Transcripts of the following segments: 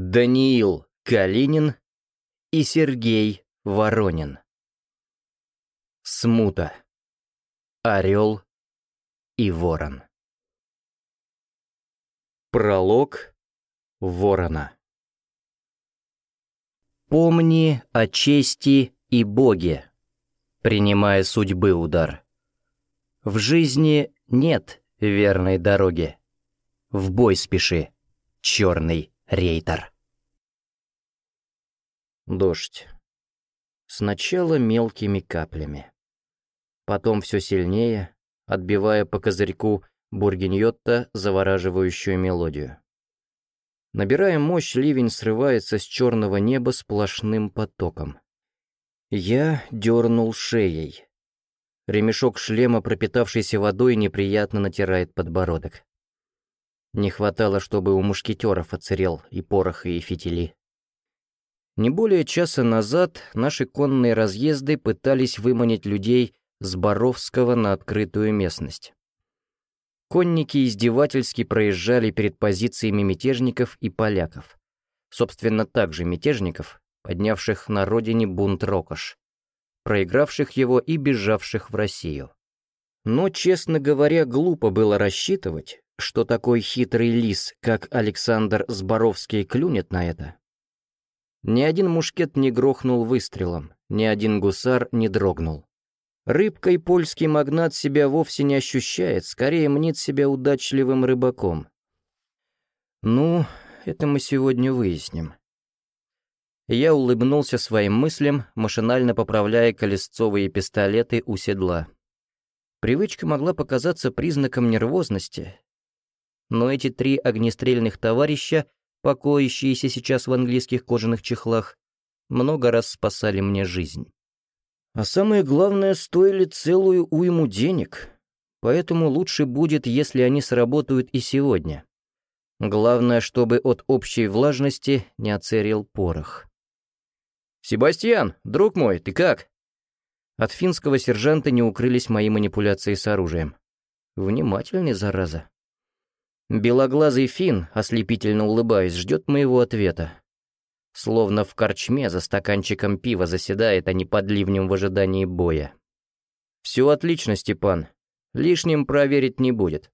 Даниил Калинин и Сергей Воронин. Смута. Орел и ворон. Пролог ворона. Помни о чести и Боге, принимая судьбы удар. В жизни нет верной дороги. В бой спеши, черный рейтер. Дождь. Сначала мелкими каплями. Потом все сильнее, отбивая по козырьку бургиньотта завораживающую мелодию. Набирая мощь, ливень срывается с черного неба сплошным потоком. Я дернул шеей. Ремешок шлема, пропитавшийся водой, неприятно натирает подбородок. Не хватало, чтобы у мушкетеров оцерел и порох, и фитили. Не более часа назад наши конные разъезды пытались выманить людей с Боровского на открытую местность. Конники издевательски проезжали перед позициями мятежников и поляков. Собственно, также мятежников, поднявших на родине бунт Рокош, проигравших его и бежавших в Россию. Но, честно говоря, глупо было рассчитывать, что такой хитрый лис, как Александр Зборовский, клюнет на это. Ни один мушкет не грохнул выстрелом, ни один гусар не дрогнул. Рыбкой польский магнат себя вовсе не ощущает, скорее мнит себя удачливым рыбаком. Ну, это мы сегодня выясним. Я улыбнулся своим мыслям, машинально поправляя колесцовые пистолеты у седла. Привычка могла показаться признаком нервозности, но эти три огнестрельных товарища покоящиеся сейчас в английских кожаных чехлах, много раз спасали мне жизнь. А самое главное, стоили целую уйму денег, поэтому лучше будет, если они сработают и сегодня. Главное, чтобы от общей влажности не оцерил порох. «Себастьян, друг мой, ты как?» От финского сержанта не укрылись мои манипуляции с оружием. Внимательный, зараза. Белоглазый фин, ослепительно улыбаясь, ждет моего ответа. Словно в корчме за стаканчиком пива заседает, а не под ливнем в ожидании боя. «Все отлично, Степан. Лишним проверить не будет.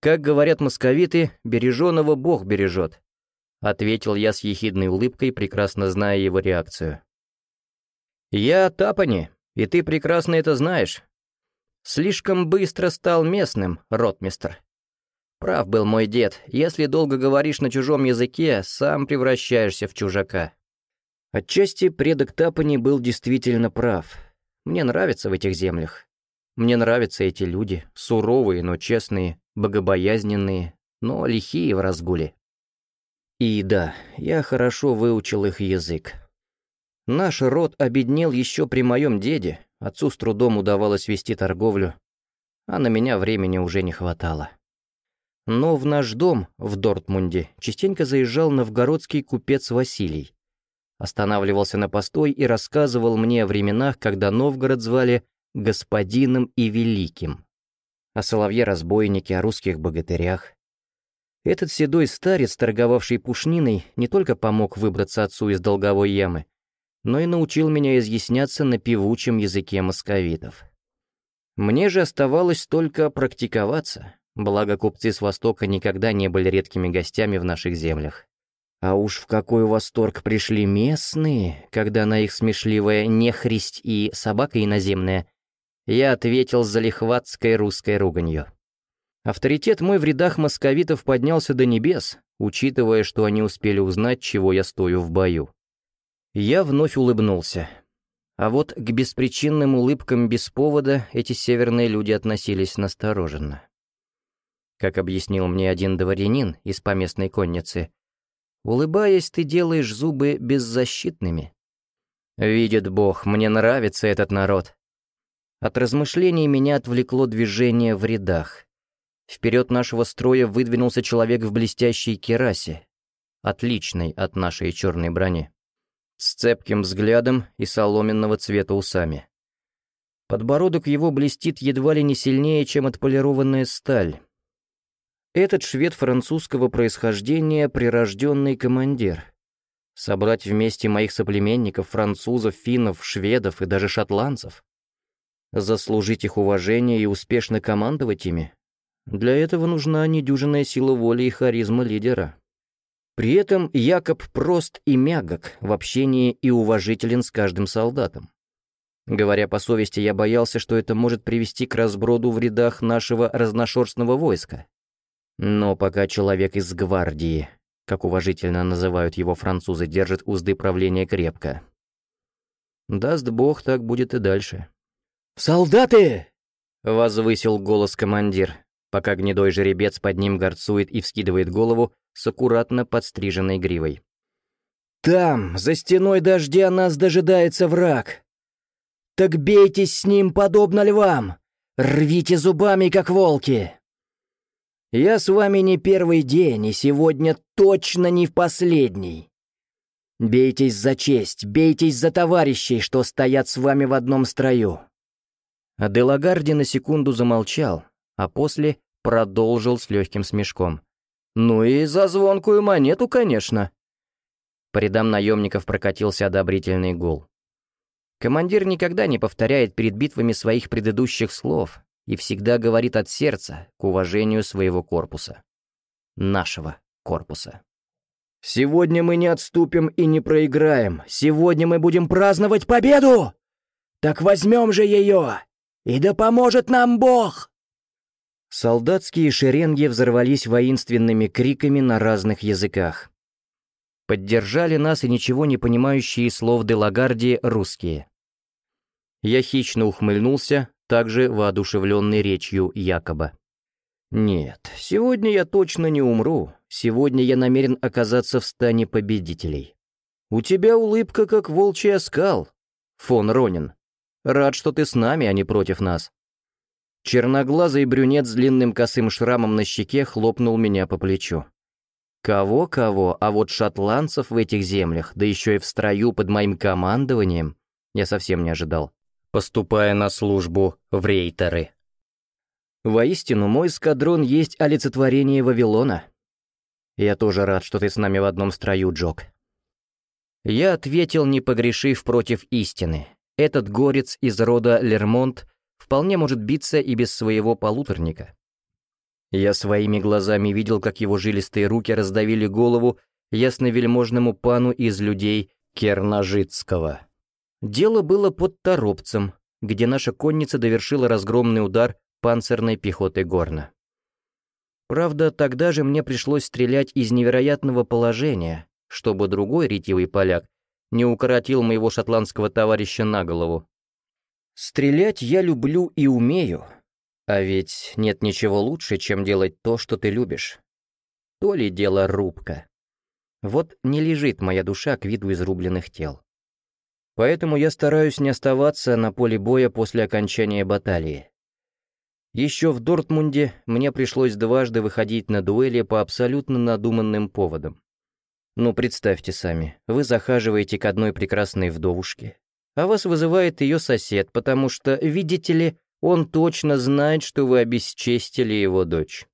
Как говорят московиты, береженого Бог бережет», — ответил я с ехидной улыбкой, прекрасно зная его реакцию. «Я Тапани, и ты прекрасно это знаешь. Слишком быстро стал местным, ротмистр. Прав был мой дед, если долго говоришь на чужом языке, сам превращаешься в чужака. Отчасти предок Тапани был действительно прав. Мне нравится в этих землях. Мне нравятся эти люди, суровые, но честные, богобоязненные, но лихие в разгуле. И да, я хорошо выучил их язык. Наш род обеднел еще при моем деде, отцу с трудом удавалось вести торговлю, а на меня времени уже не хватало. Но в наш дом в Дортмунде частенько заезжал новгородский купец Василий. Останавливался на постой и рассказывал мне о временах, когда Новгород звали «господином и великим». О соловье-разбойнике, о русских богатырях. Этот седой старец, торговавший пушниной, не только помог выбраться отцу из долговой ямы, но и научил меня изъясняться на певучем языке московитов. Мне же оставалось только практиковаться, Благо, купцы с Востока никогда не были редкими гостями в наших землях. А уж в какой восторг пришли местные, когда на их смешливая нехристь и собака иноземная, я ответил за лихватской русской руганью. Авторитет мой в рядах московитов поднялся до небес, учитывая, что они успели узнать, чего я стою в бою. Я вновь улыбнулся. А вот к беспричинным улыбкам без повода эти северные люди относились настороженно. Как объяснил мне один дворянин из поместной конницы, улыбаясь, ты делаешь зубы беззащитными. Видит Бог, мне нравится этот народ. От размышлений меня отвлекло движение в рядах. Вперед нашего строя выдвинулся человек в блестящей керасе, отличной от нашей черной брони, с цепким взглядом и соломенного цвета усами. Подбородок его блестит едва ли не сильнее, чем отполированная сталь, Этот швед французского происхождения — прирожденный командир. Собрать вместе моих соплеменников, французов, финнов, шведов и даже шотландцев. Заслужить их уважение и успешно командовать ими. Для этого нужна недюжинная сила воли и харизма лидера. При этом Якоб прост и мягок в общении и уважителен с каждым солдатом. Говоря по совести, я боялся, что это может привести к разброду в рядах нашего разношерстного войска. Но пока человек из гвардии, как уважительно называют его французы, держит узды правления крепко. Даст бог, так будет и дальше. «Солдаты!» — возвысил голос командир, пока гнедой жеребец под ним горцует и вскидывает голову, с аккуратно подстриженной гривой. «Там, за стеной дождя, нас дожидается враг. Так бейтесь с ним, подобно львам! Рвите зубами, как волки!» «Я с вами не первый день, и сегодня точно не в последний. Бейтесь за честь, бейтесь за товарищей, что стоят с вами в одном строю». Аделагарди на секунду замолчал, а после продолжил с легким смешком. Ну и за звонкую монету, конечно. По рядам наемников прокатился одобрительный гул. Командир никогда не повторяет перед битвами своих предыдущих слов и всегда говорит от сердца к уважению своего корпуса. Нашего корпуса. «Сегодня мы не отступим и не проиграем. Сегодня мы будем праздновать победу! Так возьмем же ее! И да поможет нам Бог!» Солдатские шеренги взорвались воинственными криками на разных языках. Поддержали нас и ничего не понимающие слов Делагарди русские. Я хищно ухмыльнулся, также воодушевленный речью Якоба. «Нет, сегодня я точно не умру. Сегодня я намерен оказаться в стане победителей. У тебя улыбка, как волчий оскал, фон Ронин. Рад, что ты с нами, а не против нас». Черноглазый брюнет с длинным косым шрамом на щеке хлопнул меня по плечу. Кого-кого, а вот шотландцев в этих землях, да еще и в строю под моим командованием, я совсем не ожидал, поступая на службу в рейтеры. Воистину, мой эскадрон есть олицетворение Вавилона. Я тоже рад, что ты с нами в одном строю, Джок. Я ответил, не погрешив против истины. Этот горец из рода Лермонт вполне может биться и без своего полуторника. Я своими глазами видел, как его жилистые руки раздавили голову ясновельможному пану из людей Кернажитского. Дело было под Торопцем, где наша конница довершила разгромный удар панцирной пехоты Горна. Правда, тогда же мне пришлось стрелять из невероятного положения, чтобы другой ретивый поляк не укоротил моего шотландского товарища на голову. Стрелять я люблю и умею. А ведь нет ничего лучше, чем делать то, что ты любишь. То ли дело рубка. Вот не лежит моя душа к виду изрубленных тел. Поэтому я стараюсь не оставаться на поле боя после окончания баталии. Еще в Дортмунде мне пришлось дважды выходить на дуэли по абсолютно надуманным поводам. Ну, представьте сами, вы захаживаете к одной прекрасной вдовушке, а вас вызывает ее сосед, потому что, видите ли, он точно знает, что вы обесчестили его дочь.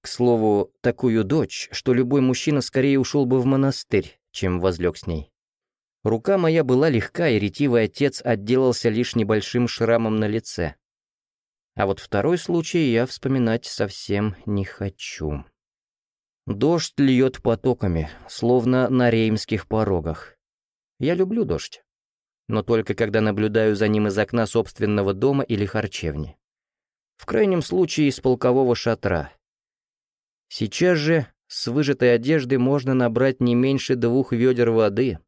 К слову, такую дочь, что любой мужчина скорее ушел бы в монастырь, чем возлег с ней. Рука моя была легка, и ретивый отец отделался лишь небольшим шрамом на лице. А вот второй случай я вспоминать совсем не хочу. Дождь льет потоками, словно на реймских порогах. Я люблю дождь но только когда наблюдаю за ним из окна собственного дома или харчевни. В крайнем случае из полкового шатра. Сейчас же с выжатой одежды можно набрать не меньше двух ведер воды.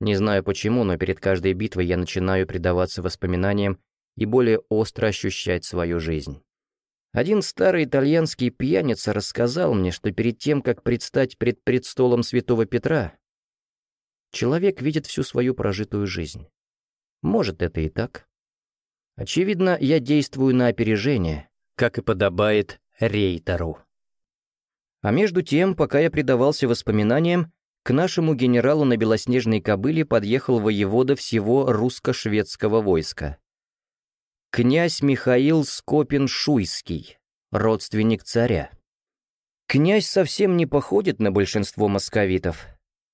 Не знаю почему, но перед каждой битвой я начинаю предаваться воспоминаниям и более остро ощущать свою жизнь. Один старый итальянский пьяница рассказал мне, что перед тем, как предстать пред предстолом святого Петра, человек видит всю свою прожитую жизнь. Может, это и так. Очевидно, я действую на опережение, как и подобает рейтеру. А между тем, пока я предавался воспоминаниям, к нашему генералу на белоснежной кобыле подъехал воевода всего русско-шведского войска. Князь Михаил Скопин-Шуйский, родственник царя. Князь совсем не походит на большинство московитов.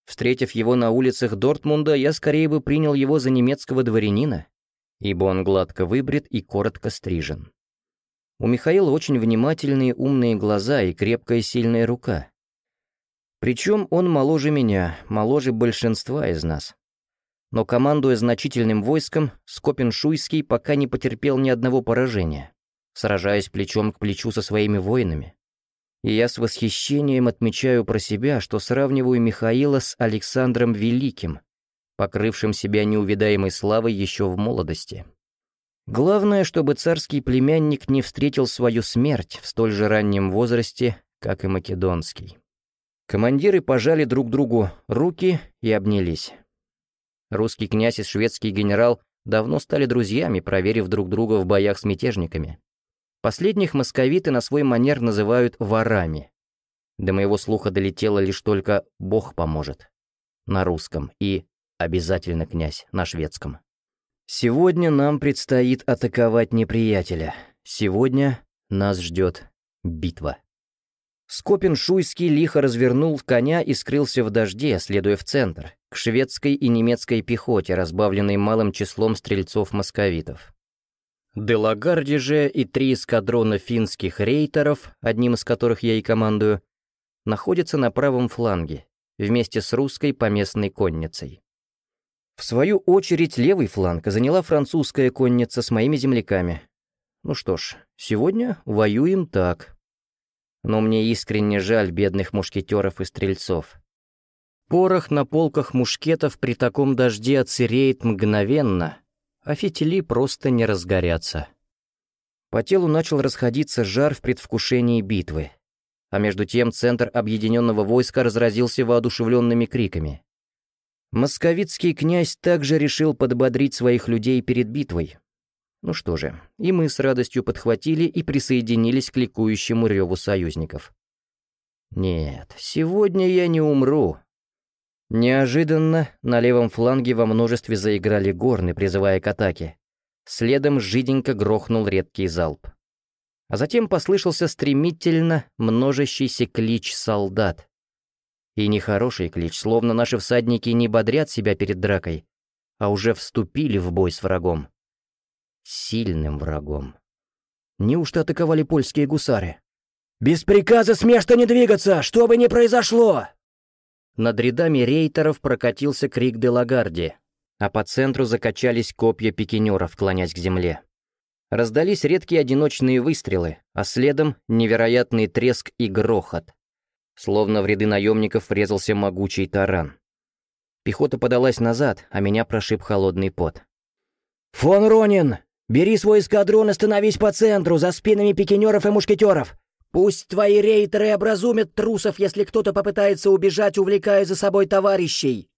Встретив его на улицах Дортмунда, я скорее бы принял его за немецкого дворянина, ибо он гладко выбрит и коротко стрижен. У Михаила очень внимательные умные глаза и крепкая сильная рука. Причем он моложе меня, моложе большинства из нас. Но командуя значительным войском, Скопин-Шуйский пока не потерпел ни одного поражения, сражаясь плечом к плечу со своими воинами. И я с восхищением отмечаю про себя, что сравниваю Михаила с Александром Великим, покрывшим себя неувидаемой славой еще в молодости. Главное, чтобы царский племянник не встретил свою смерть в столь же раннем возрасте, как и македонский. Командиры пожали друг другу руки и обнялись. Русский князь и шведский генерал давно стали друзьями, проверив друг друга в боях с мятежниками. Последних московиты на свой манер называют ворами. До моего слуха долетело лишь только «Бог поможет» на русском и «Обязательно, князь» на шведском. Сегодня нам предстоит атаковать неприятеля. Сегодня нас ждет битва. Скопин-Шуйский лихо развернул коня и скрылся в дожде, следуя в центр, к шведской и немецкой пехоте, разбавленной малым числом стрельцов-московитов. Делагарди же и три эскадрона финских рейтеров, одним из которых я и командую, находятся на правом фланге, вместе с русской поместной конницей. В свою очередь левый фланг заняла французская конница с моими земляками. Ну что ж, сегодня воюем так, но мне искренне жаль бедных мушкетеров и стрельцов. Порох на полках мушкетов при таком дожде отсыреет мгновенно, а фитили просто не разгорятся. По телу начал расходиться жар в предвкушении битвы, а между тем центр объединенного войска разразился воодушевленными криками. Московицкий князь также решил подбодрить своих людей перед битвой, ну что же, и мы с радостью подхватили и присоединились к ликующему реву союзников. Нет, сегодня я не умру. Неожиданно на левом фланге во множестве заиграли горны, призывая к атаке. Следом жиденько грохнул редкий залп. А затем послышался стремительно множащийся клич солдат. И нехороший клич, словно наши всадники не бодрят себя перед дракой, а уже вступили в бой с врагом сильным врагом. Неужто атаковали польские гусары? «Без приказа с места не двигаться, что бы ни произошло!» Над рядами рейтеров прокатился крик Делагарди, а по центру закачались копья пикинеров, клонясь к земле. Раздались редкие одиночные выстрелы, а следом невероятный треск и грохот. Словно в ряды наемников врезался могучий таран. Пехота подалась назад, а меня прошиб холодный пот. «Фон Ронин, Бери свой эскадрон и становись по центру, за спинами пикинеров и мушкетеров. Пусть твои рейтеры образумят трусов, если кто-то попытается убежать, увлекая за собой товарищей».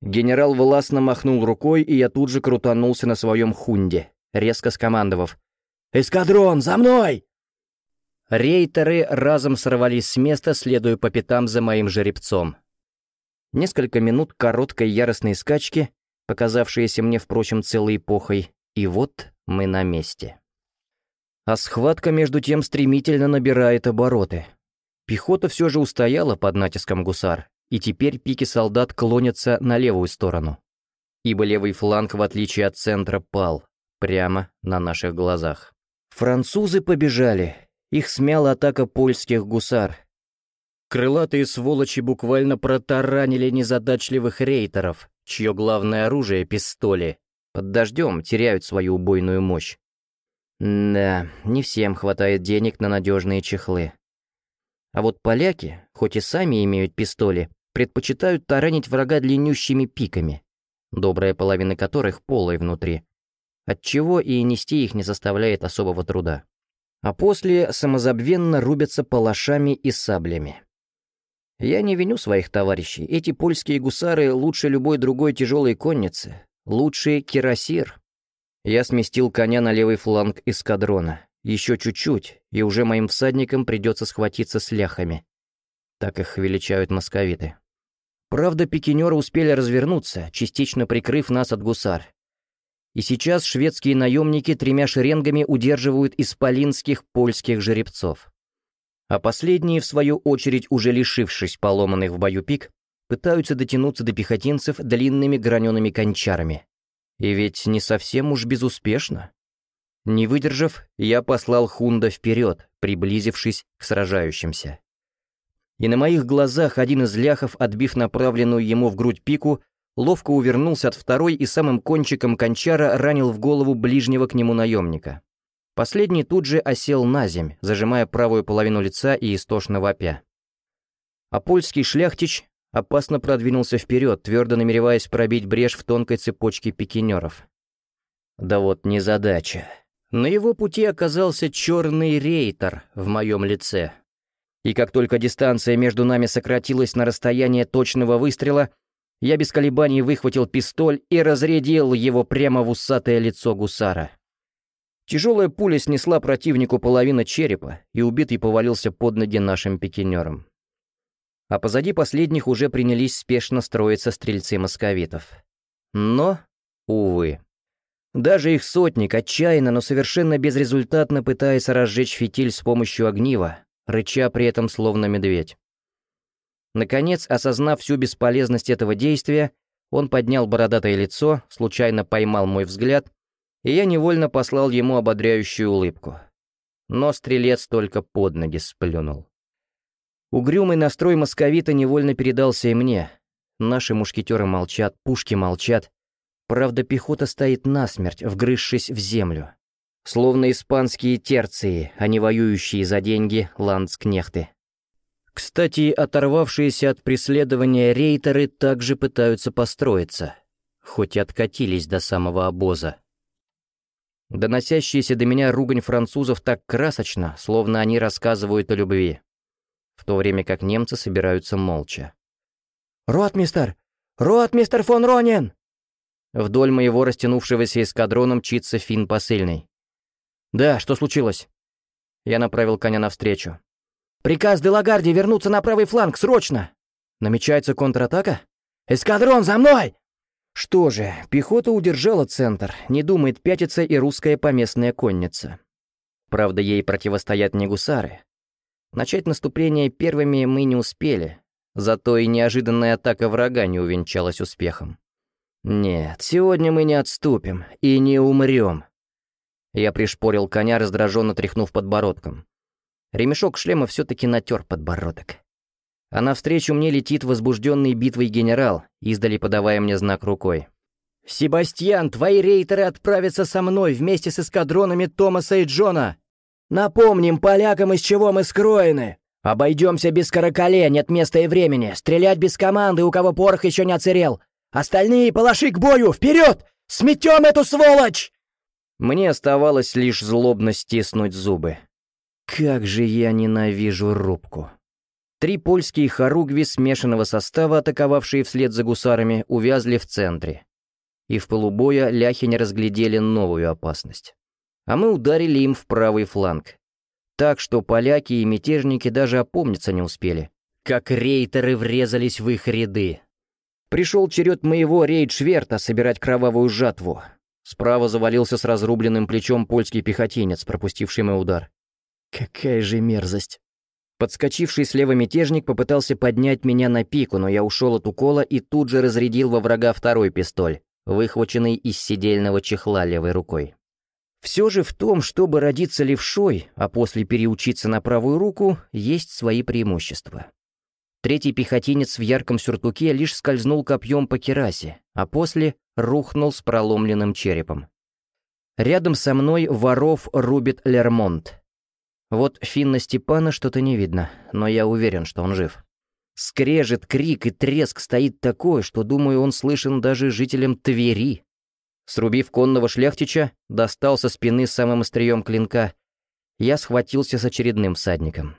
Генерал властно махнул рукой, и я тут же крутанулся на своем хунде, резко скомандовав. «Эскадрон, за мной!» Рейтеры разом сорвались с места, следуя по пятам за моим жеребцом. Несколько минут короткой яростной скачки, показавшиеся мне, впрочем, целой эпохой, и вот мы на месте. А схватка между тем стремительно набирает обороты. Пехота все же устояла под натиском гусар, и теперь пики солдат клонятся на левую сторону. Ибо левый фланг, в отличие от центра, пал, прямо на наших глазах. Французы побежали, их смяла атака польских гусар. Крылатые сволочи буквально протаранили незадачливых рейтеров, чье главное оружие — пистоли, под дождем теряют свою убойную мощь. Да, не всем хватает денег на надежные чехлы. А вот поляки, хоть и сами имеют пистоли, предпочитают таранить врага длиннющими пиками, добрая половина которых полой внутри, отчего и нести их не заставляет особого труда. А после самозабвенно рубятся палашами и саблями. Я не виню своих товарищей, эти польские гусары лучше любой другой тяжелой конницы, Лучший кирасир. Я сместил коня на левый фланг эскадрона. Еще чуть-чуть, и уже моим всадникам придется схватиться с ляхами. Так их величают московиты. Правда, пикинеры успели развернуться, частично прикрыв нас от гусар. И сейчас шведские наемники тремя шеренгами удерживают исполинских польских жеребцов. А последние, в свою очередь, уже лишившись поломанных в бою пик, пытаются дотянуться до пехотинцев длинными гранеными кончарами. И ведь не совсем уж безуспешно. Не выдержав, я послал Хунда вперед, приблизившись к сражающимся. И на моих глазах один из ляхов, отбив направленную ему в грудь пику, ловко увернулся от второй и самым кончиком кончара ранил в голову ближнего к нему наемника. Последний тут же осел на земь, зажимая правую половину лица и истошно вопя. А польский шляхтич опасно продвинулся вперед, твердо намереваясь пробить брешь в тонкой цепочке пикинеров. Да вот незадача. На его пути оказался черный рейтер в моем лице. И как только дистанция между нами сократилась на расстояние точного выстрела, я без колебаний выхватил пистоль и разрядил его прямо в усатое лицо гусара. Тяжелая пуля снесла противнику половину черепа, и убитый повалился под ноги нашим пикинерам. А позади последних уже принялись спешно строиться стрельцы московитов. Но, увы. Даже их сотник отчаянно, но совершенно безрезультатно пытается разжечь фитиль с помощью огнива, рыча при этом словно медведь. Наконец, осознав всю бесполезность этого действия, он поднял бородатое лицо, случайно поймал мой взгляд, и я невольно послал ему ободряющую улыбку. Но стрелец только под ноги сплюнул. Угрюмый настрой московита невольно передался и мне. Наши мушкетеры молчат, пушки молчат, Правда, пехота стоит насмерть, вгрызшись в землю. Словно испанские терции, а не воюющие за деньги ландскнехты. Кстати, оторвавшиеся от преследования рейтеры также пытаются построиться, хоть и откатились до самого обоза. Доносящаяся до меня ругань французов так красочно, словно они рассказывают о любви, в то время как немцы собираются молча. «Ротмистер! Ротмистер фон Ронен!» Вдоль моего растянувшегося эскадрона мчится фин посыльный. «Да, что случилось?» Я направил коня навстречу. «Приказ Делагарди вернуться на правый фланг, срочно!» «Намечается контратака?» «Эскадрон, за мной!» Что же, пехота удержала центр, не думает пятиться и русская поместная конница. Правда, ей противостоят не гусары. Начать наступление первыми мы не успели, зато и неожиданная атака врага не увенчалась успехом. «Нет, сегодня мы не отступим и не умрем». Я пришпорил коня, раздраженно тряхнув подбородком. Ремешок шлема все-таки натер подбородок. А навстречу мне летит возбужденный битвой генерал, издали подавая мне знак рукой. «Себастьян, твои рейтеры отправятся со мной вместе с эскадронами Томаса и Джона. Напомним полякам, из чего мы скроены. Обойдемся без каракале, нет места и времени. Стрелять без команды, у кого порох еще не оцерел. Остальные палаши к бою! Вперед! Сметем эту сволочь!» Мне оставалось лишь злобно стиснуть зубы. Как же я ненавижу рубку. Три польские хоругви смешанного состава, атаковавшие вслед за гусарами, увязли в центре. И в полубоя ляхи не разглядели новую опасность. А мы ударили им в правый фланг. Так что поляки и мятежники даже опомниться не успели. Как рейтеры врезались в их ряды, Пришел черед моего рейдшверта собирать кровавую жатву. Справа завалился с разрубленным плечом польский пехотинец, пропустивший мой удар. Какая же мерзость. Подскочивший слева мятежник попытался поднять меня на пику, но я ушел от укола и тут же разрядил во врага второй пистоль, выхваченный из сидельного чехла левой рукой. Все же в том, чтобы родиться левшой, а после переучиться на правую руку, есть свои преимущества. Третий пехотинец в ярком сюртуке лишь скользнул копьем по керасе, а после рухнул с проломленным черепом. Рядом со мной воров рубит Лермонт. Вот Финна Степана что-то не видно, но я уверен, что он жив. Скрежет, крик и треск стоит такой, что, думаю, он слышен даже жителям Твери. Срубив конного шляхтича, достал со спины самым острием клинка. Я схватился с очередным всадником.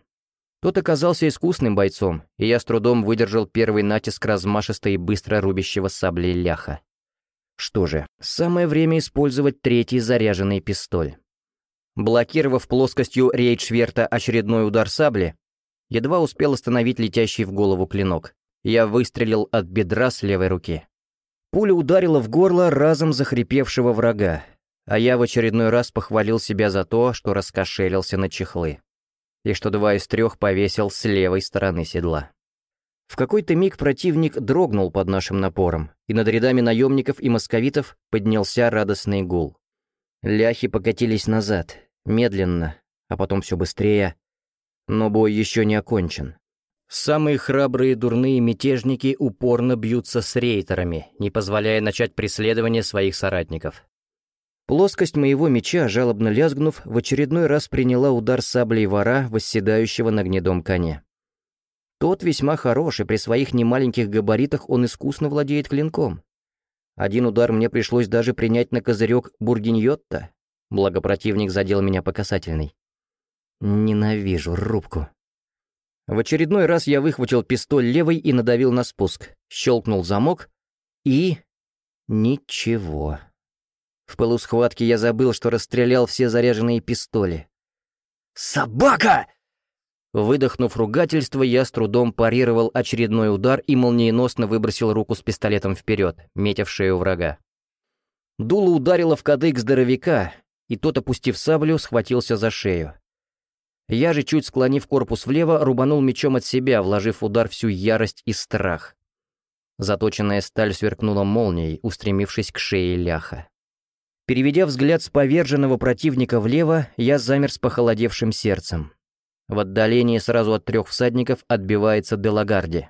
Тот оказался искусным бойцом, и я с трудом выдержал первый натиск размашистой и быстро рубящего сабли ляха. Что же, самое время использовать третий заряженный пистоль. Блокировав плоскостью рейдшверта очередной удар сабли, едва успел остановить летящий в голову клинок. Я выстрелил от бедра с левой руки. Пуля ударила в горло разом захрипевшего врага, а я в очередной раз похвалил себя за то, что раскошелился на чехлы. и что два из трех повесил с левой стороны седла. В какой-то миг противник дрогнул под нашим напором, и над рядами наемников и московитов поднялся радостный гул. Ляхи покатились назад, медленно, а потом все быстрее, но бой еще не окончен. Самые храбрые дурные мятежники упорно бьются с рейтерами, не позволяя начать преследование своих соратников. Плоскость моего меча, жалобно лязгнув, в очередной раз приняла удар саблей вора, восседающего на гнедом коне. Тот весьма хорош, и при своих немаленьких габаритах он искусно владеет клинком. Один удар мне пришлось даже принять на козырек бургиньотта, благо противник задел меня по касательной. Ненавижу рубку. В очередной раз я выхватил пистоль левой и надавил на спуск, щелкнул замок и... ничего. В пылу схватки я забыл, что расстрелял все заряженные пистоли. «Собака!» Выдохнув ругательство, я с трудом парировал очередной удар и молниеносно выбросил руку с пистолетом вперед, метя в шею врага. Дуло ударило в кадык здоровяка, и тот, опустив саблю, схватился за шею. Я же, чуть склонив корпус влево, рубанул мечом от себя, вложив удар всю ярость и страх. Заточенная сталь сверкнула молнией, устремившись к шее ляха. Переведя взгляд с поверженного противника влево, я замер с похолодевшим сердцем. В отдалении сразу от трех всадников отбивается Делагарди.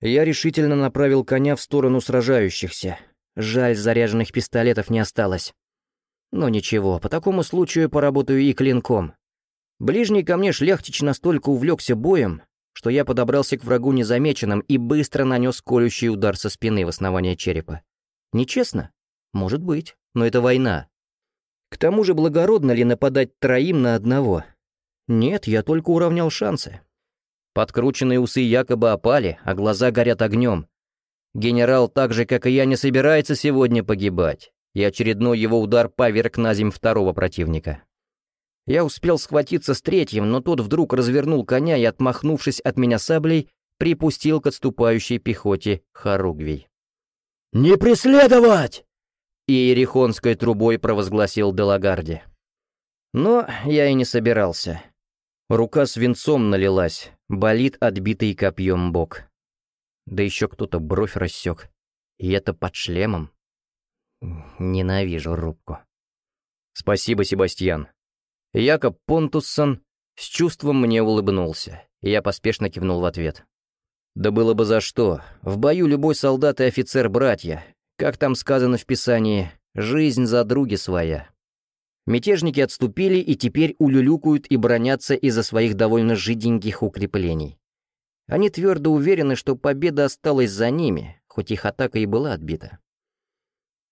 Я решительно направил коня в сторону сражающихся. Жаль, заряженных пистолетов не осталось. Но ничего, по такому случаю поработаю и клинком. Ближний ко мне шляхтич настолько увлекся боем, что я подобрался к врагу незамеченным и быстро нанес колющий удар со спины в основание черепа. Нечестно? Может быть но это война. К тому же благородно ли нападать троим на одного? Нет, я только уравнял шансы. Подкрученные усы якобы опали, а глаза горят огнем. Генерал, так же, как и я, не собирается сегодня погибать, и очередной его удар поверг на земь второго противника. Я успел схватиться с третьим, но тот вдруг развернул коня и, отмахнувшись от меня саблей, припустил к отступающей пехоте Харугвий. «Не преследовать!» и Ерехонской трубой провозгласил Делагарди. Но я и не собирался. Рука свинцом налилась, болит отбитый копьем бок. Да еще кто-то бровь рассек. И это под шлемом. Ненавижу рубку. Спасибо, Себастьян. Якоб Понтуссон с чувством мне улыбнулся, и я поспешно кивнул в ответ. Да было бы за что. В бою любой солдат и офицер — братья, как там сказано в Писании, жизнь за други своя. Мятежники отступили и теперь улюлюкают и бронятся из-за своих довольно жиденьких укреплений. Они твердо уверены, что победа осталась за ними, хоть их атака и была отбита.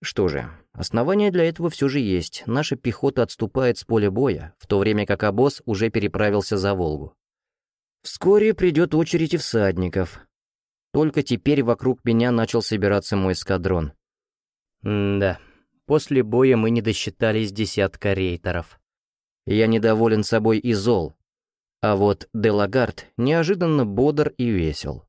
Что же, основания для этого все же есть. Наша пехота отступает с поля боя, в то время как обоз уже переправился за Волгу. Вскоре придет очередь и всадников. Только теперь вокруг меня начал собираться мой эскадрон. М-да, после боя мы не досчитались десятка рейтеров. Я недоволен собой и зол. А вот Делагард неожиданно бодр и весел.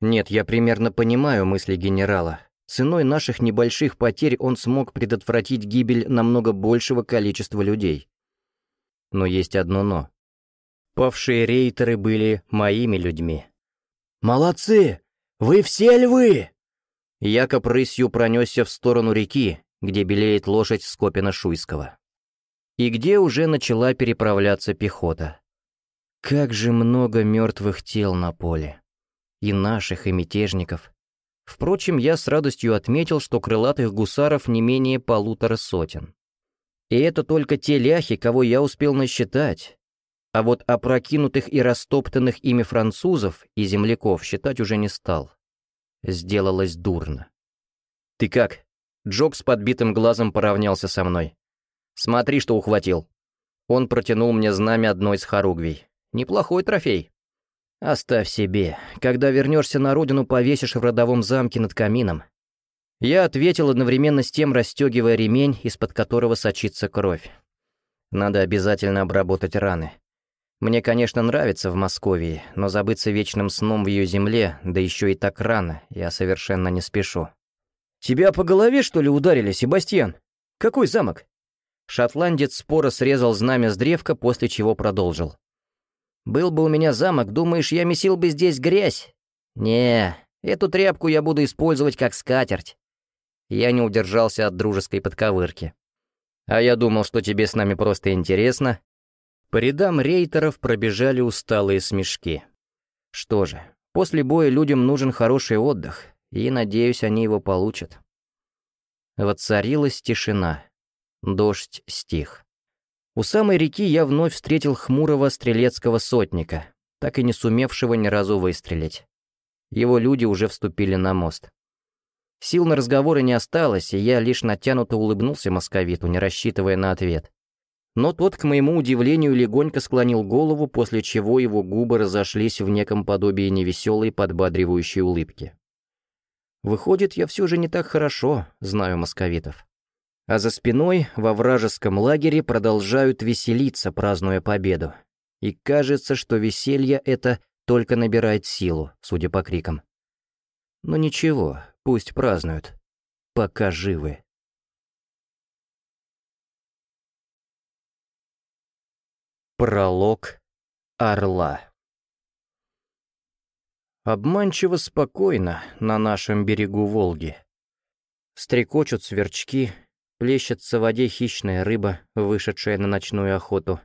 Нет, я примерно понимаю мысли генерала. Ценой наших небольших потерь он смог предотвратить гибель намного большего количества людей. Но есть одно «но». Павшие рейтеры были моими людьми. «Молодцы! Вы все львы!» Якоб рысью пронесся в сторону реки, где белеет лошадь Скопина-Шуйского. И где уже начала переправляться пехота. Как же много мертвых тел на поле. И наших, и мятежников. Впрочем, я с радостью отметил, что крылатых гусаров не менее полутора сотен. И это только те ляхи, кого я успел насчитать. А вот опрокинутых и растоптанных ими французов и земляков считать уже не стал. Сделалось дурно. «Ты как?» Джок с подбитым глазом поравнялся со мной. «Смотри, что ухватил». Он протянул мне знамя одной из хоругвий. «Неплохой трофей». «Оставь себе. Когда вернешься на родину, повесишь в родовом замке над камином». Я ответил одновременно с тем, расстегивая ремень, из-под которого сочится кровь. Надо обязательно обработать раны. Мне, конечно, нравится в Москве, но забыться вечным сном в ее земле, да еще и так рано, я совершенно не спешу. «Тебя по голове, что ли, ударили, Себастьян? Какой замок?» Шотландец споро срезал знамя с древка, после чего продолжил. Был бы у меня замок, думаешь, я месил бы здесь грязь? Не, эту тряпку я буду использовать как скатерть. Я не удержался от дружеской подковырки. А я думал, что тебе с нами просто интересно. По рядам рейтеров пробежали усталые смешки. Что же, после боя людям нужен хороший отдых, и, надеюсь, они его получат. Воцарилась тишина. Дождь стих. У самой реки я вновь встретил хмурого стрелецкого сотника, так и не сумевшего ни разу выстрелить. Его люди уже вступили на мост. Сил на разговоры не осталось, и я лишь натянуто улыбнулся московиту, не рассчитывая на ответ. Но тот, к моему удивлению, легонько склонил голову, после чего его губы разошлись в неком подобии невеселой подбадривающей улыбки. Выходит, я все же не так хорошо знаю московитов. А за спиной во вражеском лагере продолжают веселиться, празднуя победу. И кажется, что веселье это только набирает силу, судя по крикам. Но ничего, пусть празднуют, пока живы. Пролог Орла Обманчиво спокойно на нашем берегу Волги. Стрекочут сверчки, плещется в воде хищная рыба, вышедшая на ночную охоту.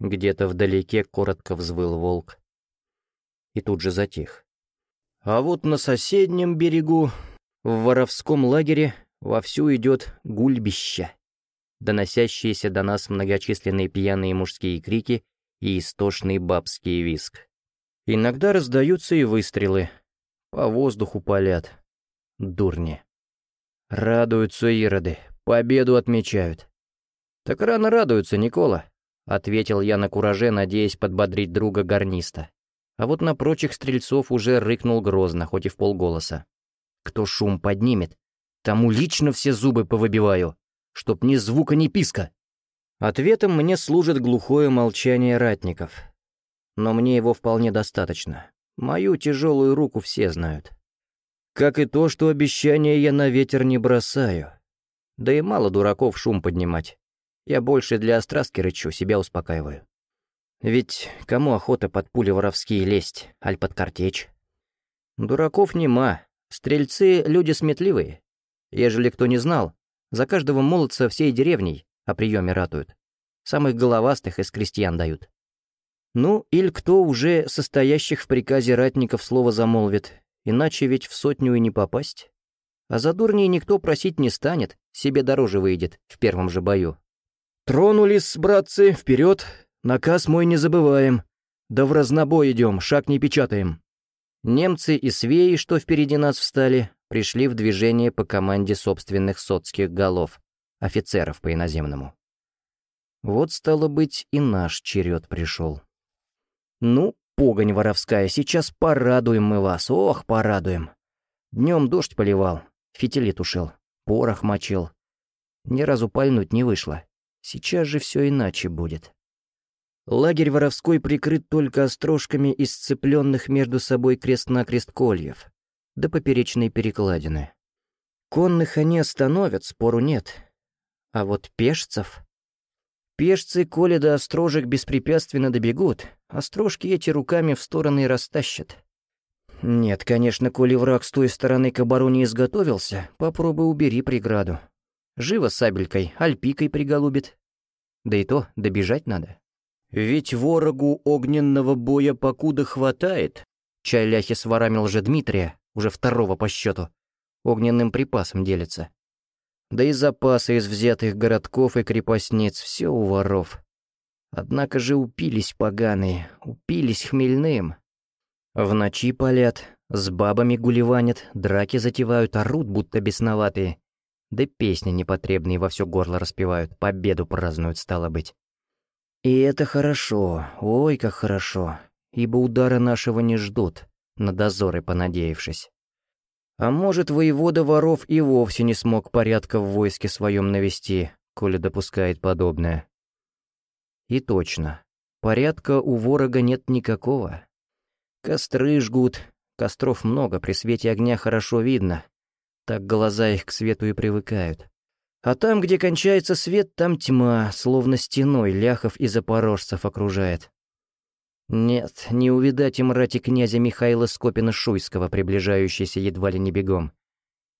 Где-то вдалеке коротко взвыл волк. И тут же затих. А вот на соседнем берегу, в воровском лагере, вовсю идет гульбище, доносящиеся до нас многочисленные пьяные мужские крики и истошный бабский виск. Иногда раздаются и выстрелы. По воздуху палят. Дурни. Радуются ироды, победу отмечают. «Так рано радуются, Никола», — ответил я на кураже, надеясь подбодрить друга гарниста. А вот на прочих стрельцов уже рыкнул грозно, хоть и в полголоса. «Кто шум поднимет, тому лично все зубы повыбиваю, чтоб ни звука, ни писка». Ответом мне служит глухое молчание ратников — но мне его вполне достаточно. Мою тяжелую руку все знают. Как и то, что обещания я на ветер не бросаю. Да и мало дураков шум поднимать. Я больше для острастки рычу, себя успокаиваю. Ведь кому охота под пули воровские лезть, аль под картечь? Дураков нема, стрельцы — люди сметливые. Ежели кто не знал, за каждого молодца всей деревней о приеме ратуют. Самых головастых из крестьян дают. Ну, или кто уже состоящих в приказе ратников слово замолвит, иначе ведь в сотню и не попасть. А за дурней никто просить не станет, себе дороже выйдет в первом же бою. «Тронулись, братцы, вперед! Наказ мой не забываем. Да в разнобой идем, шаг не печатаем». Немцы и свеи, что впереди нас встали, пришли в движение по команде собственных соцких голов, офицеров по иноземному. Вот, стало быть, и наш черед пришел. «Ну, погонь воровская, сейчас порадуем мы вас, ох, порадуем!» Днем дождь поливал, фитили тушил, порох мочил. Ни разу пальнуть не вышло. Сейчас же все иначе будет. Лагерь воровской прикрыт только острожками из сцепленных между собой крест-накрест кольев, да поперечной перекладины. Конных они остановят, спору нет. А вот пешцев... Пешцы, коли до острожек беспрепятственно добегут, острожки эти руками в стороны растащат. Нет, конечно, коли враг с той стороны к обороне изготовился, попробуй убери преграду. Живо сабелькой, альпикой приголубит. Да и то, добежать надо. Ведь ворогу огненного боя покуда хватает. Чай ляхи с ворами лжедмитрия, уже второго по счету, огненным припасом делится. Да и запасы из взятых городков и крепостниц все у воров. Однако же упились поганые, упились хмельным. В ночи палят, с бабами гулеванят, драки затевают, орут, будто бесноватые. Да песни непотребные во все горло распевают, победу празднуют, стало быть. И это хорошо, ой, как хорошо, ибо удара нашего не ждут, на дозоры понадеявшись. А может, воевода воров и вовсе не смог порядка в войске своем навести, коли допускает подобное. И точно, порядка у ворога нет никакого. Костры жгут, костров много, при свете огня хорошо видно. Так глаза их к свету и привыкают. А там, где кончается свет, там тьма, словно стеной ляхов и запорожцев окружает. Нет, не увидать им рати князя Михаила Скопина-Шуйского, приближающийся едва ли не бегом.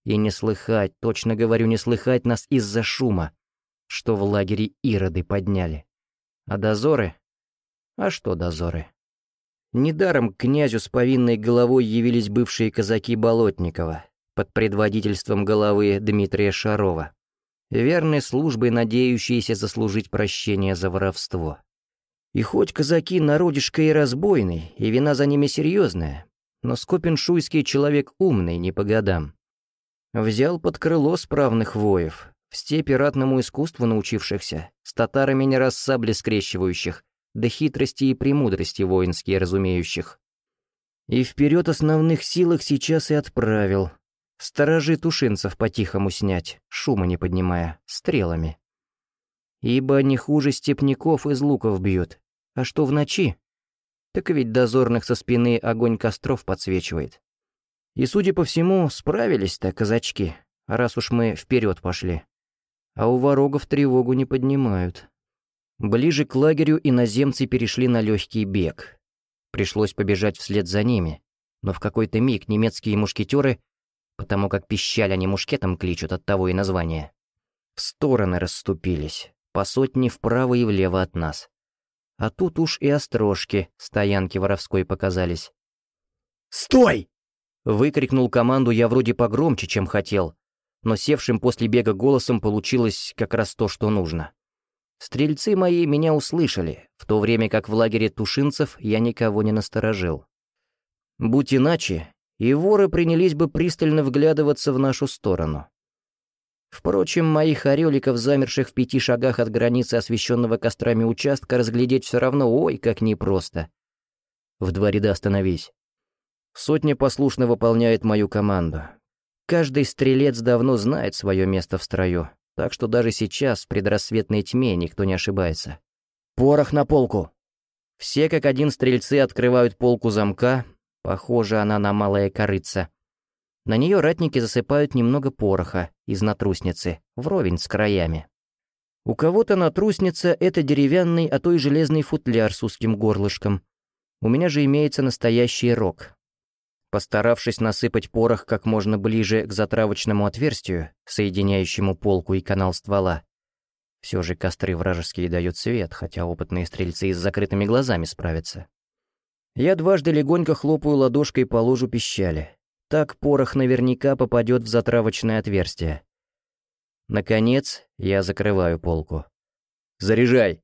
И не слыхать, точно говорю, не слыхать нас из-за шума, что в лагере Ироды подняли. А дозоры? А что дозоры? Недаром к князю с повинной головой явились бывшие казаки Болотникова под предводительством головы Дмитрия Шарова, верной службой надеющиеся заслужить прощение за воровство. И хоть казаки народишко и разбойный, и вина за ними серьезная, но Скопин-Шуйский человек умный, не по годам. Взял под крыло справных воев, в степи ратному искусству научившихся, с татарами не раз сабли скрещивающих, да хитрости и премудрости воинские разумеющих. И вперед основных силах сейчас и отправил. Сторожи тушинцев по-тихому снять, шума не поднимая, стрелами. Ибо не хуже степняков из луков бьют. А что в ночи? Так ведь дозорных со спины огонь костров подсвечивает. И, судя по всему, справились-то казачки, раз уж мы вперед пошли. А у ворогов тревогу не поднимают. Ближе к лагерю иноземцы перешли на легкий бег. Пришлось побежать вслед за ними, но в какой-то миг немецкие мушкетеры, потому как пищали они мушкетом кличут от того и названия, в стороны расступились, по сотне вправо и влево от нас. А тут уж и острожки стоянки воровской показались. «Стой!» — выкрикнул команду я вроде погромче, чем хотел, но севшим после бега голосом получилось как раз то, что нужно. Стрельцы мои меня услышали, в то время как в лагере тушинцев я никого не насторожил. Будь иначе, и воры принялись бы пристально вглядываться в нашу сторону. Впрочем, моих ореликов, замерших в пяти шагах от границы освещенного кострами участка, разглядеть все равно ой, как непросто. В два ряда остановись. Сотня послушно выполняет мою команду. Каждый стрелец давно знает свое место в строю, так что даже сейчас, в предрассветной тьме, никто не ошибается. «Порох на полку!» Все как один стрельцы открывают полку замка, похоже она на малое корыца, на нее ратники засыпают немного пороха из натрусницы, вровень с краями. У кого-то натрусница — это деревянный, а то и железный футляр с узким горлышком. У меня же имеется настоящий рог. Постаравшись насыпать порох как можно ближе к затравочному отверстию, соединяющему полку и канал ствола, все же костры вражеские дают свет, хотя опытные стрельцы и с закрытыми глазами справятся. Я дважды легонько хлопаю ладошкой по ложу пищали, так порох наверняка попадет в затравочное отверстие. Наконец, я закрываю полку. «Заряжай!»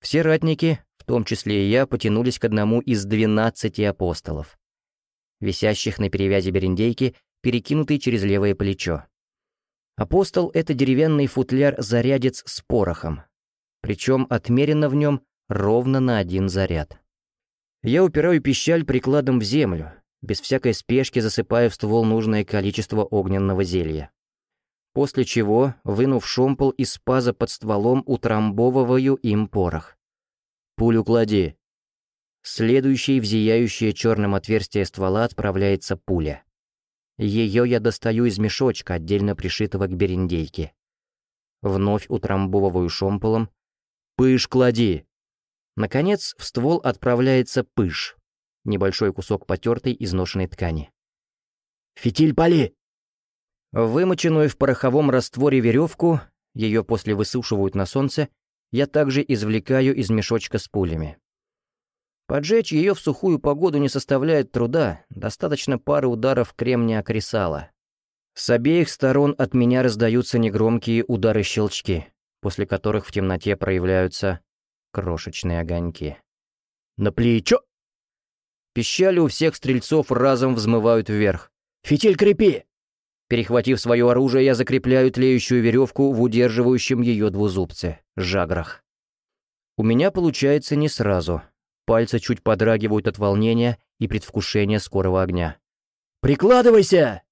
Все ратники, в том числе и я, потянулись к одному из двенадцати апостолов, висящих на перевязи берендейки, перекинутый через левое плечо. Апостол — это деревянный футляр-зарядец с порохом, причем отмерено в нем ровно на один заряд. Я упираю пищаль прикладом в землю, без всякой спешки засыпаю в ствол нужное количество огненного зелья. После чего, вынув шомпол из паза под стволом, утрамбовываю им порох. «Пулю клади!» Следующей в зияющее черным отверстие ствола отправляется пуля. Ее я достаю из мешочка, отдельно пришитого к берендейке. Вновь утрамбовываю шомполом. «Пыш клади!» Наконец, в ствол отправляется пыш небольшой кусок потертой изношенной ткани. «Фитиль пали!» Вымоченную в пороховом растворе веревку, ее после высушивают на солнце, я также извлекаю из мешочка с пулями. Поджечь ее в сухую погоду не составляет труда, достаточно пары ударов кремния кресала. С обеих сторон от меня раздаются негромкие удары-щелчки, после которых в темноте проявляются крошечные огоньки. «На плечо!» Пищали у всех стрельцов разом взмывают вверх. «Фитиль крепи!» Перехватив свое оружие, я закрепляю тлеющую веревку в удерживающем ее двузубце — жаграх. У меня получается не сразу. Пальцы чуть подрагивают от волнения и предвкушения скорого огня. «Прикладывайся!»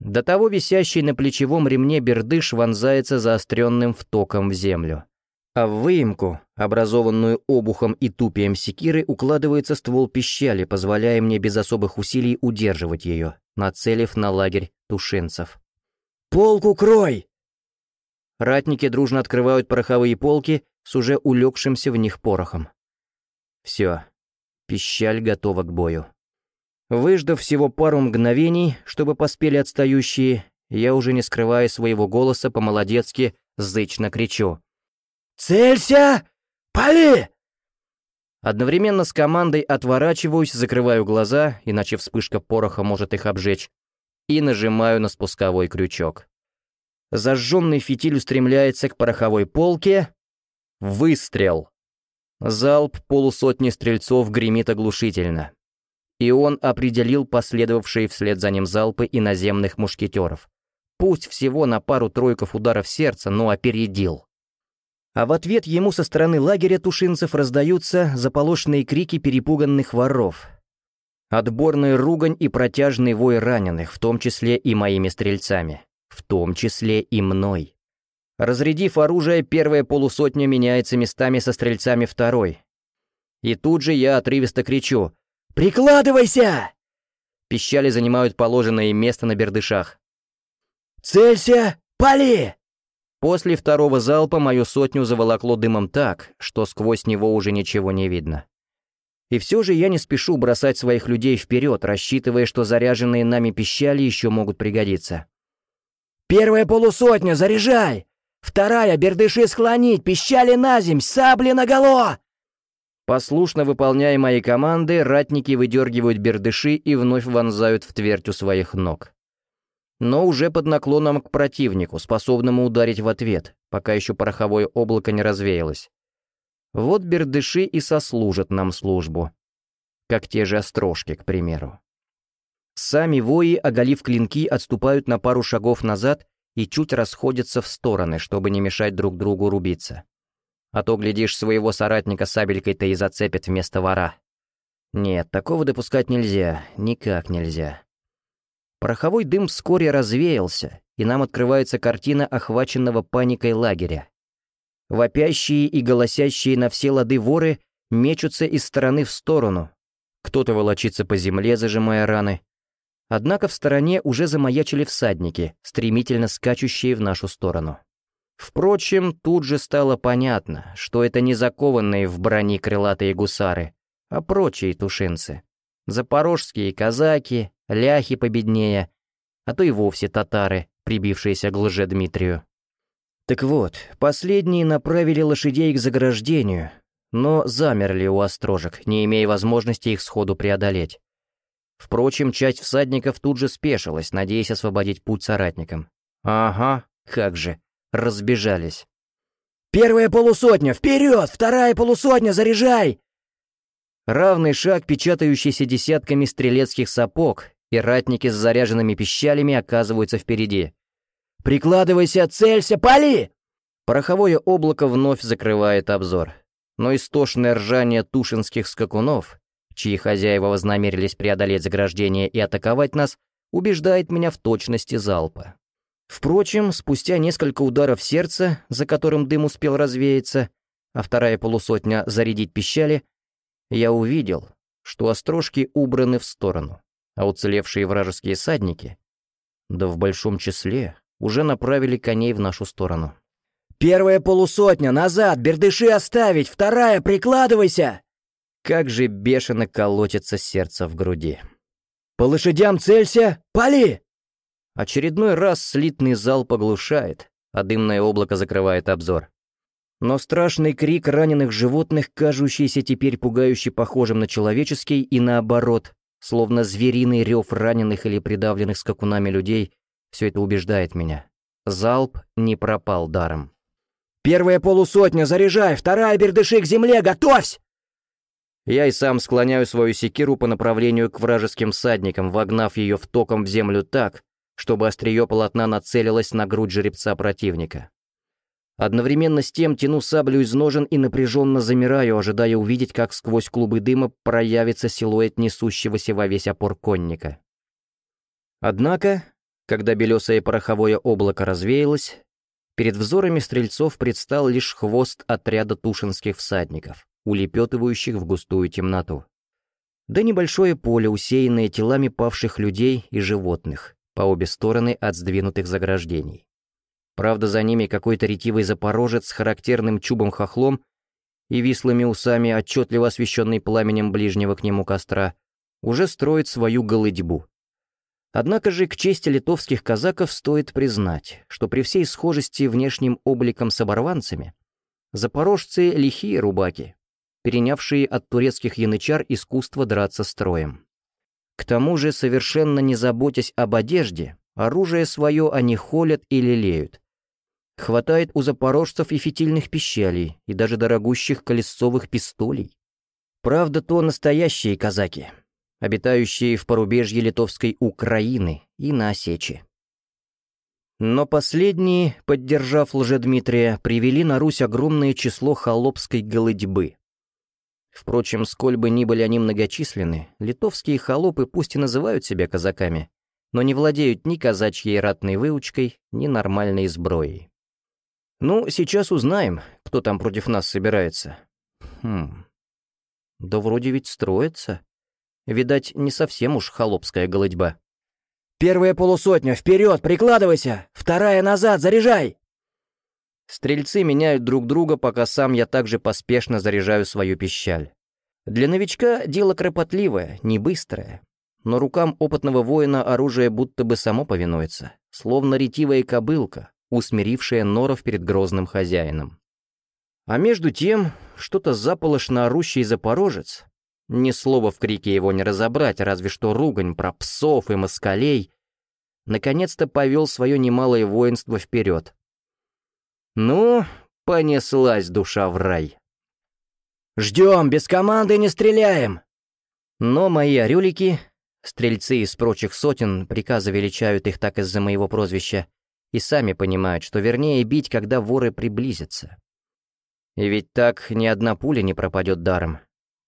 До того висящий на плечевом ремне бердыш вонзается заостренным втоком в землю. А в выемку, образованную обухом и тупием секиры, укладывается ствол пищали, позволяя мне без особых усилий удерживать ее, нацелив на лагерь тушинцев. «Полку крой!» Ратники дружно открывают пороховые полки с уже улегшимся в них порохом. Все. Пищаль готова к бою. Выждав всего пару мгновений, чтобы поспели отстающие, я уже не скрывая своего голоса по-молодецки зычно кричу. «Целься! Пали!» Одновременно с командой отворачиваюсь, закрываю глаза, иначе вспышка пороха может их обжечь, и нажимаю на спусковой крючок. Зажженный фитиль устремляется к пороховой полке. Выстрел. Залп полусотни стрельцов гремит оглушительно. И он определил последовавшие вслед за ним залпы иноземных мушкетеров. Пусть всего на пару-тройков ударов сердца, но опередил. А в ответ ему со стороны лагеря тушинцев раздаются заполошенные крики перепуганных воров. Отборная ругань и протяжный вой раненых, в том числе и моими стрельцами. В том числе и мной. Разрядив оружие, первая полусотня меняется местами со стрельцами второй. И тут же я отрывисто кричу «Прикладывайся!» Пищали занимают положенное место на бердышах. «Целься! Пали!» После второго залпа мою сотню заволокло дымом так, что сквозь него уже ничего не видно. И все же я не спешу бросать своих людей вперед, рассчитывая, что заряженные нами пищали еще могут пригодиться. «Первая полусотня, заряжай! Вторая, бердыши склонить, пищали на земь, сабли наголо!» Послушно выполняя мои команды, ратники выдергивают бердыши и вновь вонзают в твердь у своих ног но уже под наклоном к противнику, способному ударить в ответ, пока еще пороховое облако не развеялось. Вот бердыши и сослужат нам службу. Как те же острожки, к примеру. Сами вои, оголив клинки, отступают на пару шагов назад и чуть расходятся в стороны, чтобы не мешать друг другу рубиться. А то, глядишь, своего соратника сабелькой-то и зацепят вместо вора. Нет, такого допускать нельзя, никак нельзя. Пороховой дым вскоре развеялся, и нам открывается картина охваченного паникой лагеря. Вопящие и голосящие на все лады воры мечутся из стороны в сторону. Кто-то волочится по земле, зажимая раны. Однако в стороне уже замаячили всадники, стремительно скачущие в нашу сторону. Впрочем, тут же стало понятно, что это не закованные в брони крылатые гусары, а прочие тушинцы. Запорожские казаки, ляхи победнее, а то и вовсе татары, прибившиеся к лже-Дмитрию. Так вот, последние направили лошадей к заграждению, но замерли у острожек, не имея возможности их сходу преодолеть. Впрочем, часть всадников тут же спешилась, надеясь освободить путь соратникам. Ага, как же, разбежались. «Первая полусотня, вперед! Вторая полусотня, заряжай!» Равный шаг, печатающийся десятками стрелецких сапог, и ратники с заряженными пищалями оказываются впереди. «Прикладывайся, целься, пали!» Пороховое облако вновь закрывает обзор. Но истошное ржание тушинских скакунов, чьи хозяева вознамерились преодолеть заграждение и атаковать нас, убеждает меня в точности залпа. Впрочем, спустя несколько ударов сердца, за которым дым успел развеяться, а вторая полусотня зарядить пищали, я увидел, что острожки убраны в сторону а уцелевшие вражеские садники, да в большом числе, уже направили коней в нашу сторону. «Первая полусотня, назад, бердыши оставить, вторая, прикладывайся!» Как же бешено колотится сердце в груди. «По лошадям целься, пали!» Очередной раз слитный зал поглушает, а дымное облако закрывает обзор. Но страшный крик раненых животных, кажущийся теперь пугающе похожим на человеческий и наоборот, словно звериный рев раненых или придавленных скакунами людей, все это убеждает меня. Залп не пропал даром. «Первая полусотня, заряжай! Вторая, бердыши к земле, готовься!» Я и сам склоняю свою секиру по направлению к вражеским всадникам, вогнав ее в током в землю так, чтобы острие полотна нацелилось на грудь жеребца противника. Одновременно с тем тяну саблю из ножен и напряженно замираю, ожидая увидеть, как сквозь клубы дыма проявится силуэт несущегося во весь опор конника. Однако, когда белесое пороховое облако развеялось, перед взорами стрельцов предстал лишь хвост отряда тушинских всадников, улепетывающих в густую темноту. Да небольшое поле, усеянное телами павших людей и животных, по обе стороны от сдвинутых заграждений. Правда, за ними какой-то ретивый запорожец с характерным чубом-хохлом и вислыми усами, отчетливо освещенный пламенем ближнего к нему костра, уже строит свою голыдьбу. Однако же к чести литовских казаков стоит признать, что при всей схожести внешним обликом с оборванцами, запорожцы — лихие рубаки, перенявшие от турецких янычар искусство драться строем. К тому же, совершенно не заботясь об одежде, оружие свое они холят и лелеют. Хватает у запорожцев и фитильных пищалей, и даже дорогущих колесцовых пистолей. Правда, то настоящие казаки, обитающие в порубежье литовской Украины и на Осечи. Но последние, поддержав Лжедмитрия, привели на Русь огромное число холопской голыдьбы. Впрочем, сколь бы ни были они многочисленны, литовские холопы пусть и называют себя казаками, но не владеют ни казачьей ратной выучкой, ни нормальной сброей. Ну, сейчас узнаем, кто там против нас собирается. Хм. Да вроде ведь строится. Видать, не совсем уж холопская голодьба. «Первая полусотня, вперед, прикладывайся! Вторая назад, заряжай!» Стрельцы меняют друг друга, пока сам я также поспешно заряжаю свою пищаль. Для новичка дело кропотливое, не быстрое. Но рукам опытного воина оружие будто бы само повинуется, словно ретивая кобылка, усмирившая норов перед грозным хозяином. А между тем, что-то заполошно орущий запорожец ни слова в крике его не разобрать, разве что ругань про псов и москалей. Наконец-то повел свое немалое воинство вперед. Ну, понеслась душа в рай. «Ждем, без команды не стреляем!» Но мои орелики, стрельцы из прочих сотен, приказы величают их так из-за моего прозвища, и сами понимают, что вернее бить, когда воры приблизятся. И ведь так ни одна пуля не пропадет даром,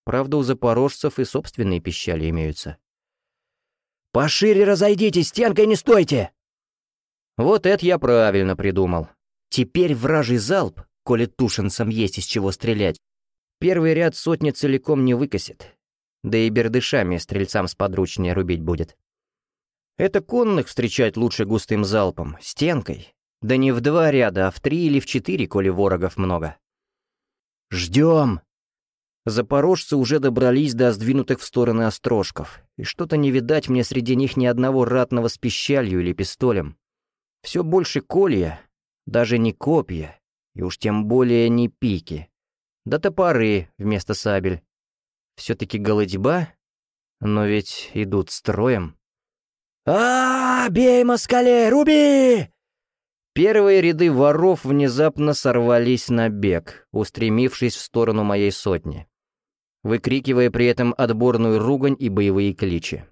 Правда, у запорожцев и собственные пищали имеются. «Пошире разойдитесь, стенкой не стойте!» Вот это я правильно придумал. Теперь вражий залп, коли тушенцам есть из чего стрелять, первый ряд сотни целиком не выкосит. Да и бердышами стрельцам сподручнее рубить будет. Это конных встречать лучше густым залпом, стенкой. Да не в два ряда, а в три или в четыре, коли ворогов много. «Ждем!» Запорожцы уже добрались до сдвинутых в стороны острожков, и что-то не видать мне среди них ни одного ратного с пищалью или пистолем. Все больше колья, даже не копья, и уж тем более не пики, да топоры вместо сабель. Все-таки голодьба, но ведь идут строем. а, -а, -а Бей, москале, руби!» Первые ряды воров внезапно сорвались на бег, устремившись в сторону моей сотни выкрикивая при этом отборную ругань и боевые кличи.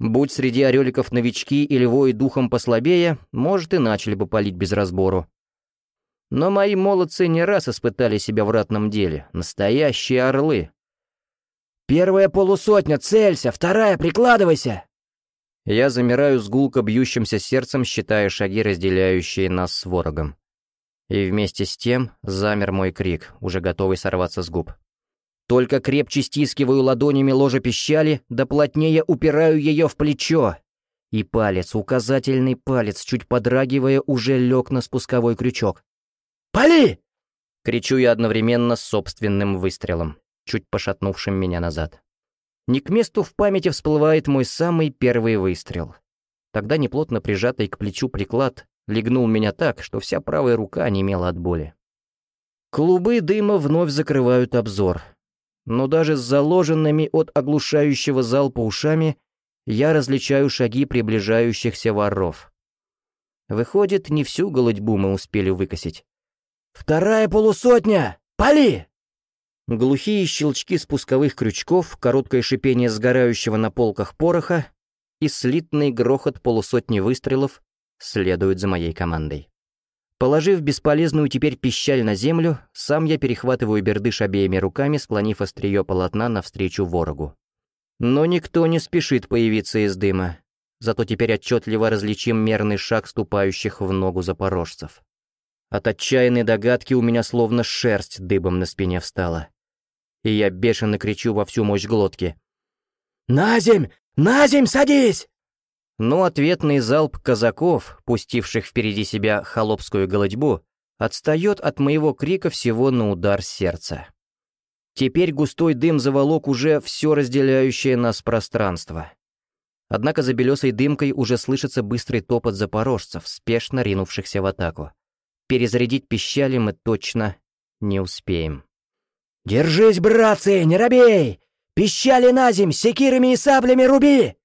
Будь среди ореликов новички или вои духом послабее, может, и начали бы палить без разбору. Но мои молодцы не раз испытали себя в ратном деле, настоящие орлы. «Первая полусотня, целься, вторая, прикладывайся!» Я замираю с гулко бьющимся сердцем, считая шаги, разделяющие нас с ворогом. И вместе с тем замер мой крик, уже готовый сорваться с губ. Только крепче стискиваю ладонями ложе пищали, да плотнее упираю ее в плечо. И палец, указательный палец, чуть подрагивая, уже лег на спусковой крючок. «Пали!» — кричу я одновременно с собственным выстрелом, чуть пошатнувшим меня назад. Не к месту в памяти всплывает мой самый первый выстрел. Тогда неплотно прижатый к плечу приклад легнул меня так, что вся правая рука немела от боли. Клубы дыма вновь закрывают обзор, но даже с заложенными от оглушающего залпа ушами я различаю шаги приближающихся воров. Выходит, не всю голодьбу мы успели выкосить. «Вторая полусотня! Пали!» Глухие щелчки спусковых крючков, короткое шипение сгорающего на полках пороха и слитный грохот полусотни выстрелов следуют за моей командой. Положив бесполезную теперь пищаль на землю, сам я перехватываю бердыш обеими руками, склонив острие полотна навстречу ворогу. Но никто не спешит появиться из дыма, зато теперь отчетливо различим мерный шаг ступающих в ногу запорожцев. От отчаянной догадки у меня словно шерсть дыбом на спине встала. И я бешено кричу во всю мощь глотки. «На земь! На земь садись!» Но ответный залп казаков, пустивших впереди себя холопскую голодьбу, отстает от моего крика всего на удар сердца. Теперь густой дым заволок уже все разделяющее нас пространство. Однако за белесой дымкой уже слышится быстрый топот запорожцев, спешно ринувшихся в атаку. Перезарядить пищали мы точно не успеем. «Держись, братцы, не робей! Пищали на земь, секирами и саблями руби!»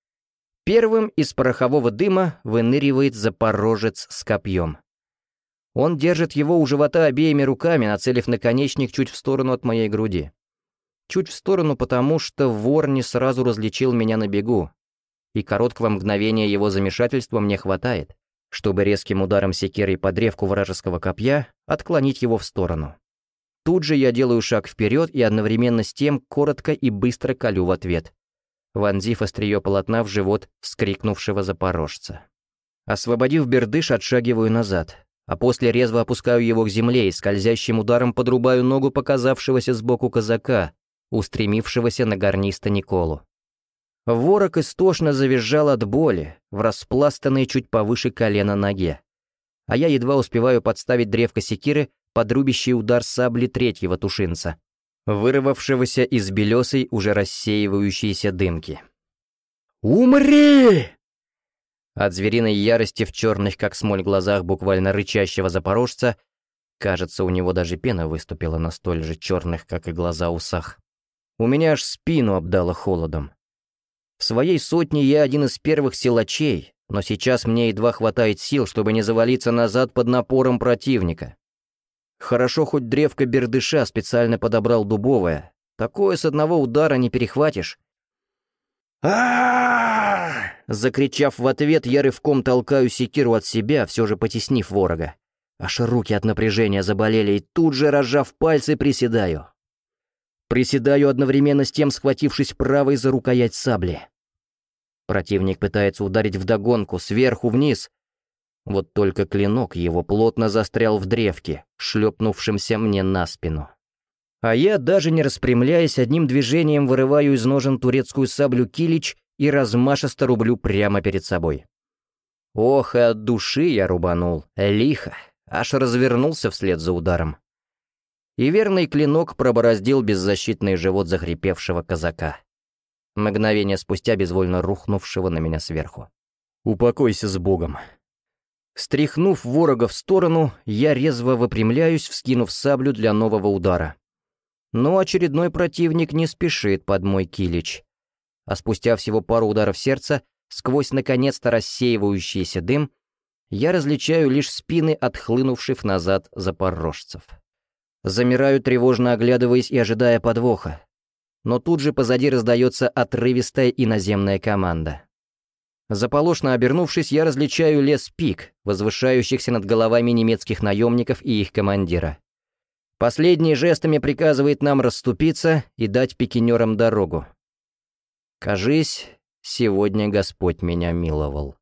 Первым из порохового дыма выныривает запорожец с копьем. Он держит его у живота обеими руками, нацелив наконечник чуть в сторону от моей груди. Чуть в сторону, потому что вор не сразу различил меня на бегу, и короткого мгновения его замешательства мне хватает, чтобы резким ударом секирой по древку вражеского копья отклонить его в сторону. Тут же я делаю шаг вперед и одновременно с тем коротко и быстро колю в ответ, вонзив острие полотна в живот вскрикнувшего запорожца. Освободив бердыш, отшагиваю назад, а после резво опускаю его к земле и скользящим ударом подрубаю ногу показавшегося сбоку казака, устремившегося на гарниста Николу. Ворог истошно завизжал от боли, в распластанной чуть повыше колена ноге. А я едва успеваю подставить древко секиры под рубящий удар сабли третьего тушинца, вырвавшегося из белесой, уже рассеивающейся дымки. «Умри!» От звериной ярости в черных, как смоль, глазах буквально рычащего запорожца, кажется, у него даже пена выступила на столь же черных, как и глаза усах. У меня аж спину обдало холодом. В своей сотне я один из первых силачей, но сейчас мне едва хватает сил, чтобы не завалиться назад под напором противника. Хорошо хоть древко бердыша специально подобрал дубовое. Такое с одного удара не перехватишь. а Закричав в ответ, я рывком толкаю секиру от себя, все же потеснив ворога. Аж руки от напряжения заболели, и тут же, разжав пальцы, приседаю. Приседаю одновременно с тем, схватившись правой за рукоять сабли. Противник пытается ударить вдогонку, сверху вниз. Вот только клинок его плотно застрял в древке, шлепнувшемся мне на спину. А я, даже не распрямляясь, одним движением вырываю из ножен турецкую саблю килич и размашисто рублю прямо перед собой. Ох, и от души я рубанул, лихо, аж развернулся вслед за ударом и верный клинок пробороздил беззащитный живот захрипевшего казака, мгновение спустя безвольно рухнувшего на меня сверху. «Упокойся с Богом!» Стряхнув ворога в сторону, я резво выпрямляюсь, вскинув саблю для нового удара. Но очередной противник не спешит под мой килич. А спустя всего пару ударов сердца, сквозь наконец-то рассеивающийся дым, я различаю лишь спины отхлынувших назад запорожцев. Замираю, тревожно оглядываясь и ожидая подвоха. Но тут же позади раздается отрывистая иноземная команда. Заполошно обернувшись, я различаю лес пик, возвышающихся над головами немецких наемников и их командира. Последний жестами приказывает нам расступиться и дать пикинерам дорогу. Кажись, сегодня Господь меня миловал.